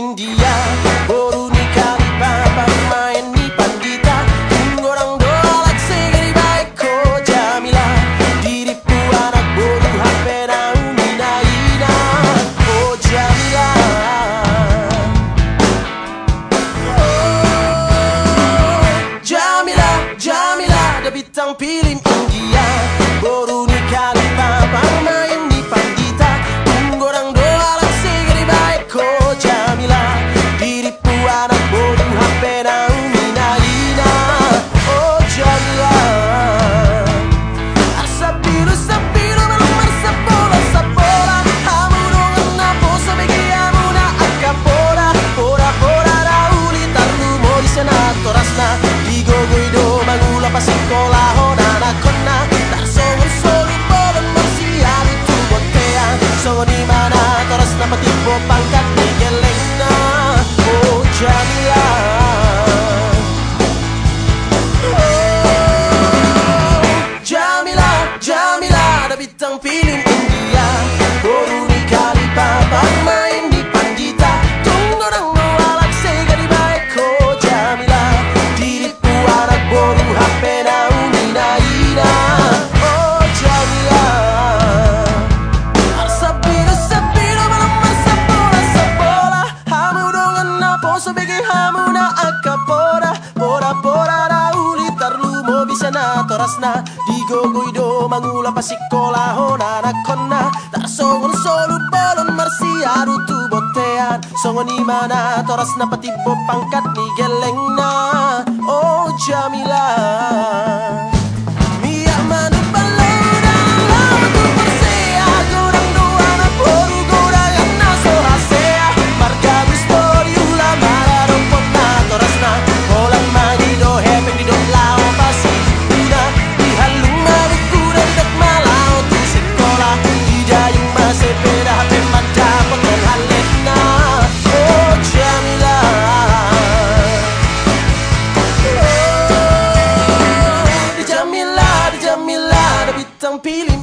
India. Boru nikah di Bambang main di Pandita doa lak segeri baik ko Jamila. Diriku anak bodoh HP naumi naina. Ko Jamila. Oh Jamila, Jamila Ada bintang film India. Boru. Di Digogoi do mangula pasikola honana konna. Tarsongon solu bolon marsia rutu botean. Songoni mana torasna patibo pangkat ni gelengna. Oh Jamila. I'm peeling